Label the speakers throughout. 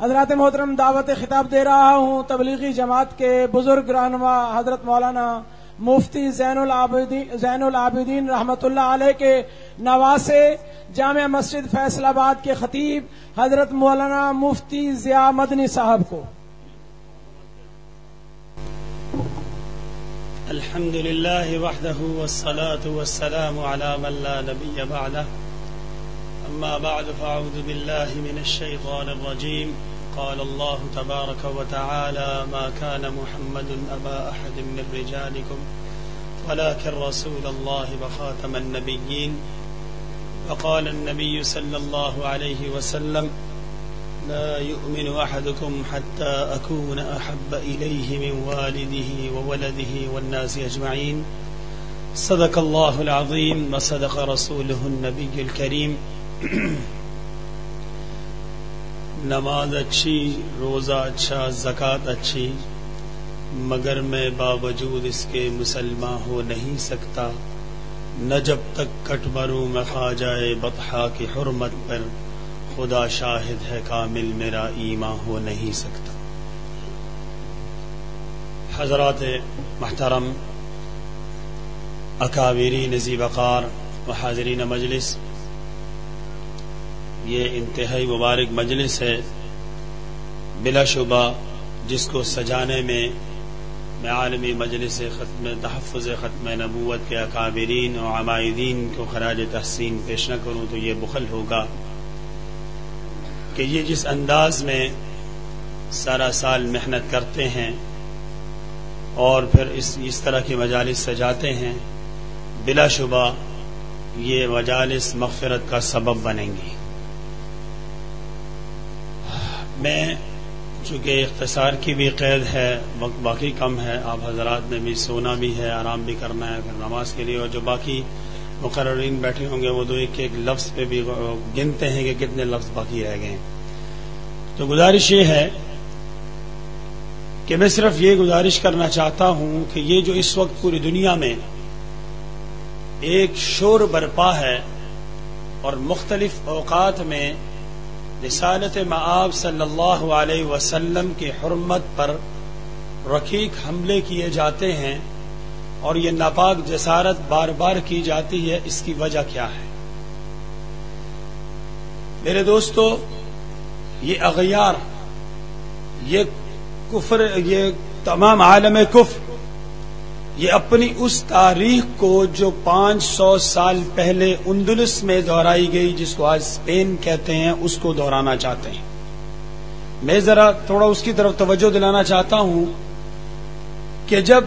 Speaker 1: حضرات محترم دعوت خطاب دے رہا ہوں تبلیغی جماعت کے بزرگ رہنما حضرت مولانا مفتی زین العابدین زین العابدین رحمت اللہ علیہ کے نواسے جامع مسجد فیصل آباد کے خطیب حضرت مولانا مفتی ضیاء مدنی صاحب کو۔
Speaker 2: الحمد لله وحده والصلاة والسلام على من لا نبي بعده أما بعد فأعوذ بالله من الشيطان الرجيم. قال الله تبارك وتعالى ما كان محمد أبا أحد من رجالكم ولكن رسول الله وخاتم النبيين. وقال النبي صلى الله عليه وسلم لا يؤمن أحدكم حتى أكون أحب إليه من والده وولده والناس أجمعين. صدق الله العظيم وصدق رسوله النبي الكريم. نماز اچھی، روزہ اچھا زکوٰۃ اچھی، مگر میں باوجود اس کے مسلمان ہو نہیں سکتا، نہ جب تک کٹ مروں میں کھا جائے بطحا کی حرمت پر خدا شاہد ہے، کامل میرا ایماں ہو نہیں سکتا۔ حضرات محترم اکابری نزی وقار و حاضرین مجلس یہ انتہائی مبارک مجلس ہے بلا شبہ جس کو سجانے میں میں عالمی مجلس ختم تحفظ ختم نبوت کے اکابرین و عمائدین کو خراج تحسین پیش نہ کروں تو یہ بخل ہوگا کہ یہ جس انداز میں سارا سال محنت کرتے ہیں اور پھر اس اس طرح کی مجالس سجاتے ہیں، بلا شبہ یہ مجالس مغفرت کا سبب بنیں گی۔ میں چونکہ اختصار کی بھی قید ہے وقت باقی کم ہے۔ آپ حضرات میں بھی سونا بھی ہے، آرام بھی کرنا ہے، پھر نماز کے لیے اور جو باقی مقررین بیٹھے ہوں گے، وہ دو ایک ایک لفظ پہ بھی گنتے ہیں کہ کتنے لفظ باقی رہ گئے۔ تو گزارش یہ ہے کہ میں صرف یہ گزارش کرنا چاہتا ہوں کہ یہ جو اس وقت پوری دنیا میں ایک شور برپا ہے اور مختلف اوقات میں رسالت معاب صلی اللہ علیہ وسلم کی حرمت پر رقیق حملے کیے جاتے ہیں اور یہ ناپاک جسارت بار بار کی جاتی ہے، اس کی وجہ کیا ہے؟ میرے دوستو، یہ اغیار، یہ کفر، یہ تمام عالم کفر یہ اپنی اس تاریخ کو جو پانچ سو سال پہلے اندلس میں دہرائی گئی، جس کو آج اسپین کہتے ہیں، اس کو دہرانا چاہتے ہیں۔ میں ذرا تھوڑا اس کی طرف توجہ دلانا چاہتا ہوں کہ جب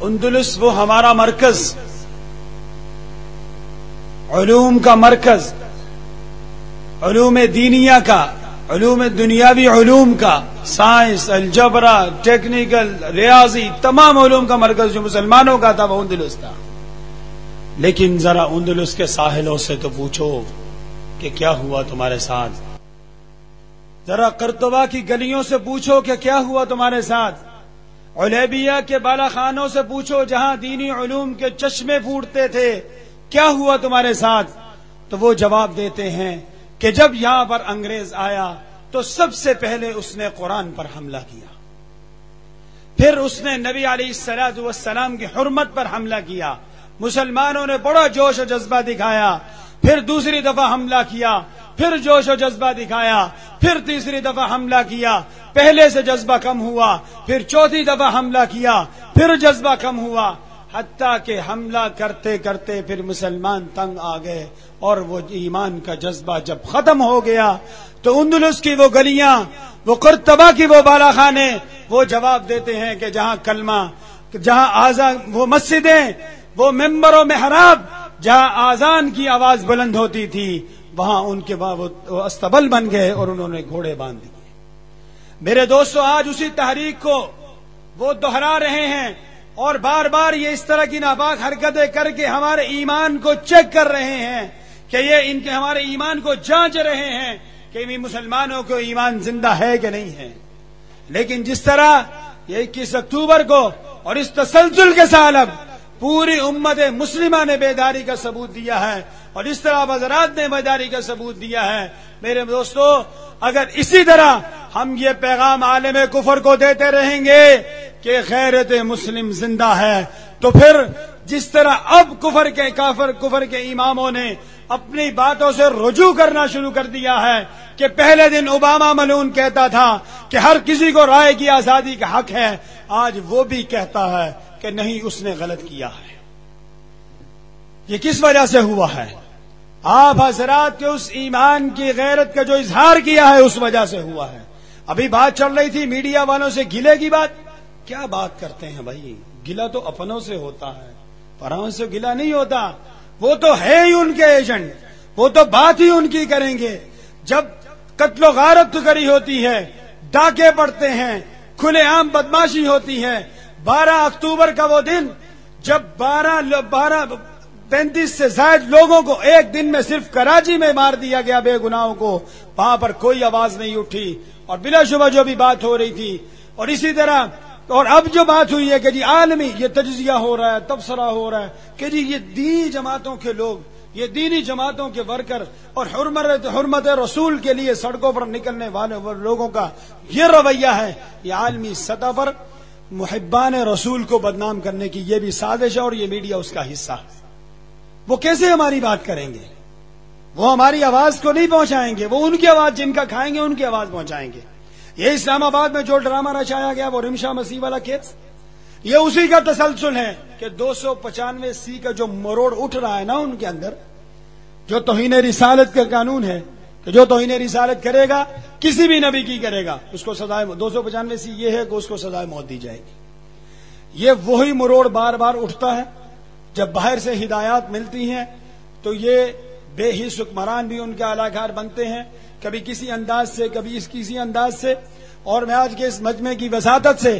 Speaker 2: اندلس وہ ہمارا مرکز، علوم کا مرکز، علوم دینیا کا علوم دنیاوی علوم کا، سائنس، الجبرا، ٹیکنیکل، ریاضی، تمام علوم کا مرکز جو مسلمانوں کا تھا، وہ اندلس تھا۔ لیکن ذرا اندلس کے ساحلوں سے تو پوچھو کہ کیا ہوا تمہارے ساتھ؟ ذرا کرتبہ کی گلیوں سے پوچھو کہ کیا ہوا تمہارے ساتھ؟ علیبیہ کے بالا خانوں سے پوچھو جہاں دینی علوم کے چشمے پھوٹتے تھے، کیا ہوا تمہارے ساتھ؟ تو وہ جواب دیتے ہیں کہ جب یہاں پر انگریز آیا تو سب سے پہلے اس نے قرآن پر حملہ کیا۔ پھر اس نے نبی علیہ السلاد والسلام کی حرمت پر حملہ کیا۔ مسلمانوں نے بڑا جوش و جذبہ دکھایا۔ پھر دوسری دفعہ حملہ کیا۔ پھر جوش و جذبہ دکھایا۔ پھر تیسری دفعہ حملہ کیا۔ پہلے سے جذبہ کم ہوا۔ پھر چوتھی دفعہ حملہ کیا۔ پھر جذبہ کم ہوا۔ حتیٰ کہ حملہ کرتے کرتے پھر مسلمان تنگ آ گئے اور وہ ایمان کا جذبہ جب ختم ہو گیا تو اندلس کی وہ گلیاں، وہ کرتبہ کی وہ بالا خانے وہ جواب دیتے ہیں کہ جہاں کلمہ، جہاں آزان وہ مسجدیں، وہ ممبر و محراب جہاں آزان کی آواز بلند ہوتی تھی، وہاں ان کے وہ استبل بن گئے اور انہوں نے گھوڑے باندھ دیے۔ میرے دوستو، آج اسی تحریک کو وہ دوہرا رہے ہیں اور بار بار یہ اس طرح کی ناپاک حرکتیں کر کے ہمارے ایمان کو چیک کر رہے ہیں کہ یہ ان کے ہمارے ایمان کو جانچ رہے ہیں کہ مسلمانوں کو ایمان زندہ ہے کہ نہیں ہے۔ لیکن جس طرح یہ اکیس اکتوبر کو اور اس تسلسل کے سالب پوری امت مسلمہ نے بیداری کا ثبوت دیا ہے اور اس طرح وزرات نے بیداری کا ثبوت دیا ہے۔ میرے دوستو، اگر اسی طرح ہم یہ پیغام عالم کفر کو دیتے رہیں گے کہ غیرت مسلم زندہ ہے، تو پھر جس طرح اب کفر کے کافر، کفر کے اماموں نے اپنی باتوں سے رجوع کرنا شروع کر دیا ہے کہ پہلے دن اوباما ملون کہتا تھا کہ ہر کسی کو رائے کی آزادی کا حق ہے، آج وہ بھی کہتا ہے کہ نہیں، اس نے غلط کیا ہے۔ یہ کس وجہ سے ہوا ہے؟ آپ حضرات کے اس ایمان کی غیرت کا جو اظہار کیا ہے، اس وجہ سے ہوا ہے۔ ابھی بات چل رہی تھی، میڈیا والوں سے گلے کی بات۔ کیا بات کرتے ہیں بھائی؟ گلا تو اپنوں سے ہوتا ہے۔ پراؤں سے گلا نہیں ہوتا۔ وہ تو ہے ہی ان کے ایجنٹ۔ وہ تو بات ہی ان کی کریں گے۔ جب قتل و غارت کری ہوتی ہے، ڈاکے پڑتے ہیں، کھلے عام بدماشی ہوتی ہے۔ بارہ اکتوبر کا وہ دن، جب بارہ بارہ پینتیس سے زائد لوگوں کو ایک دن میں صرف کراچی میں مار دیا گیا بے گناہوں کو۔ وہاں پر کوئی آواز نہیں اٹھی۔ اور بلا شبہ جو بھی بات ہو رہی تھی۔ اور اسی طرح اور اب جو بات ہوئی ہے کہ جی عالمی یہ تجزیہ ہو رہا ہے، تبصرہ ہو رہا ہے کہ جی یہ دینی جماعتوں کے لوگ، یہ دینی جماعتوں کے ورکر اور حرمت حرمت رسول کے لیے سڑکوں پر نکلنے والے لوگوں کا یہ رویہ ہے، یہ عالمی سطح پر محبان رسول کو بدنام کرنے کی یہ بھی سازش ہے اور یہ میڈیا اس کا حصہ ہے۔ وہ کیسے ہماری بات کریں گے؟ وہ ہماری آواز کو نہیں پہنچائیں گے، وہ ان کی آواز جن کا کھائیں گے، ان کی آواز پہنچائیں گے۔ یہ اسلام آباد میں جو ڈرامہ رچایا گیا وہ رمشا مسیح والا کیس، یہ اسی کا تسلسل ہے کہ دو سو پچانوے سی کا جو مروڑ اٹھ رہا ہے نا ان کے اندر، جو توہین رسالت کا قانون ہے کہ جو توہین رسالت کرے گا، کسی بھی نبی کی کرے گا، اس کو سزائے دو سو پچانوے سی یہ ہے کہ اس کو سزائے موت دی جائے گی۔ یہ وہی مروڑ بار بار اٹھتا ہے، جب باہر سے ہدایات ملتی ہیں تو یہ بے ہی سکمران بھی ان کے علاقار بنتے ہیں، کبھی کسی انداز سے، کبھی اس کسی انداز سے۔ اور میں آج کے اس مجمع کی وساطت سے،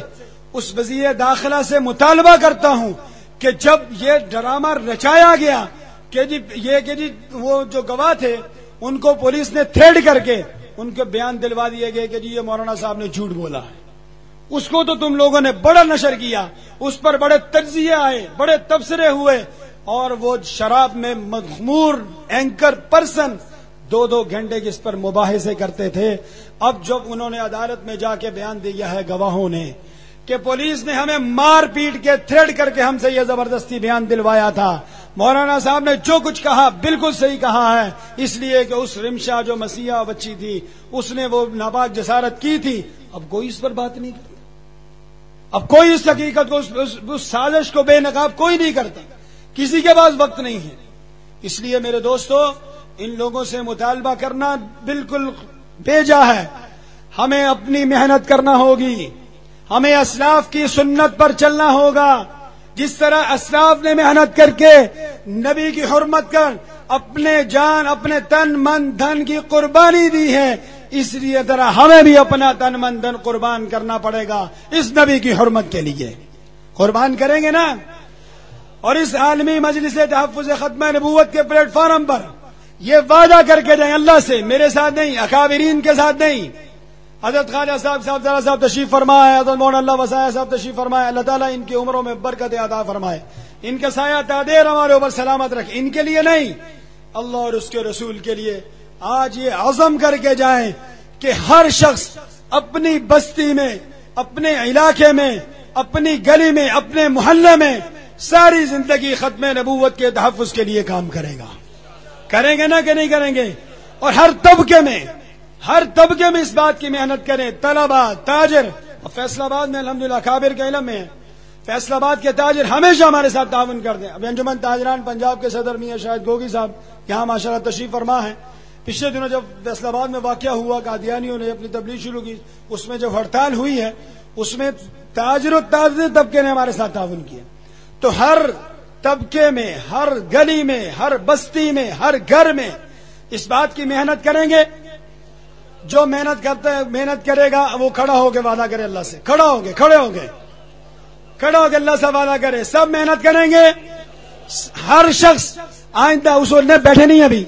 Speaker 2: اس وزیر داخلہ سے مطالبہ کرتا ہوں کہ جب یہ ڈرامہ رچایا گیا کہ جی یہ کہ جی وہ جو گواہ تھے، ان کو پولیس نے تھریڈ کر کے ان کے بیان دلوا دیے گئے کہ جی یہ مولانا صاحب نے جھوٹ بولا ہے۔ اس کو تو تم لوگوں نے بڑا نشر کیا، اس پر بڑے تجزیے آئے، بڑے تبصرے ہوئے۔ اور وہ شراب میں مغمور اینکر پرسن دو دو گھنٹے جس پر مباحثے کرتے تھے۔ اب جب انہوں نے عدالت میں جا کے بیان دیا ہے گواہوں نے کہ پولیس نے ہمیں مار پیٹ کے تھریڈ کر کے ہم سے یہ زبردستی بیان دلوایا تھا۔ مولانا صاحب نے جو کچھ کہا بالکل صحیح کہا ہے۔ اس لیے کہ اس رمشا جو مسیحا بچی تھی، اس نے وہ ناپاک جسارت کی تھی۔ اب کوئی اس پر بات نہیں کرتا۔ اب کوئی اس حقیقت کو اس سازش کو بے نقاب کوئی نہیں کرتا۔ کسی کے پاس وقت نہیں ہے۔ اس لیے میرے دوستو، ان لوگوں سے مطالبہ کرنا بالکل بھیجا ہے۔ ہمیں اپنی محنت کرنا ہوگی۔ ہمیں اسلاف کی سنت پر چلنا ہوگا۔ جس طرح اسلاف نے محنت کر کے نبی کی حرمت کر اپنے جان، اپنے تن، من، دھن کی قربانی دی ہے، اس لیے ذرا ہمیں بھی اپنا تن، من دن قربان کرنا پڑے گا اس نبی کی حرمت کے لیے۔ قربان کریں گے نا؟ اور اس عالمی مجلس تحفظ ختم نبوت کے پلیٹ فارم پر یہ وعدہ کر کے جائیں اللہ سے، میرے ساتھ نہیں، اکابرین کے ساتھ نہیں۔ حضرت خواجہ صاحب صاحب ذرا صاحب تشریف فرمائے، حضرت مون اللہ وسایہ صاحب تشریف فرمائے، اللہ تعالیٰ ان کی عمروں میں برکت عطا فرمائے۔ ان کا سایہ تعدیر ہمارے اوپر سلامت رکھ، ان کے لیے نہیں۔ اللہ اور اس کے رسول کے لیے آج یہ عزم کر کے جائیں کہ ہر شخص اپنی بستی میں، اپنے علاقے میں، اپنی گلی میں، اپنے محلے میں ساری زندگی ختم نبوت کے تحفظ کے لیے کام کرے گا۔ کریں گے نا کہ نہیں کریں گے؟ اور ہر طبقے میں، ہر طبقے میں اس بات کی محنت کریں۔ طلبا تاجر، اور فیصلہ آباد میں الحمدللہ کابر کے علم میں فیصلہ آباد کے تاجر ہمیشہ ہمارے ساتھ تعاون کر دیں اب انجمن تاجران پنجاب کے صدر میاں شاہد گوگی صاحب، یہاں ماشاء اللہ تشریف فرما ہے پچھلے دنوں جب فیصلہ آباد میں واقعہ ہوا، قادیانیوں نے اپنی تبلیغ شروع کی، اس میں جب ہڑتال ہوئی ہے، اس میں تاجر و تاجر طبقے نے ہمارے ساتھ تعاون کیا۔ تو ہر طبقے میں، ہر گلی میں، ہر بستی میں، ہر گھر میں اس بات کی محنت کریں گے۔ جو محنت کرتے، محنت کرے گا، وہ کھڑا ہو کے وعدہ کرے اللہ سے۔ کھڑا ہو گئے کھڑے ہو گئے کھڑا ہو کے اللہ سے وعدہ کرے۔ سب محنت کریں گے۔ ہر شخص آئندہ اس نے بیٹھے نہیں ابھی۔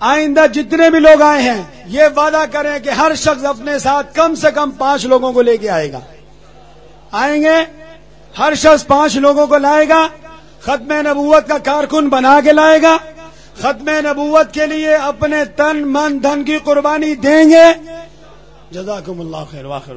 Speaker 2: آئندہ جتنے بھی لوگ آئے ہیں، یہ وعدہ کریں کہ ہر شخص اپنے ساتھ کم سے کم پانچ لوگوں کو لے کے آئے گا۔ آئیں گے۔ ہر شخص پانچ لوگوں کو لائے گا، ختم نبوت کا کارکن بنا کے لائے گا۔ ختم نبوت کے لیے اپنے تن، من، دھن کی قربانی دیں گے۔ جزاکم اللہ خیر، واخر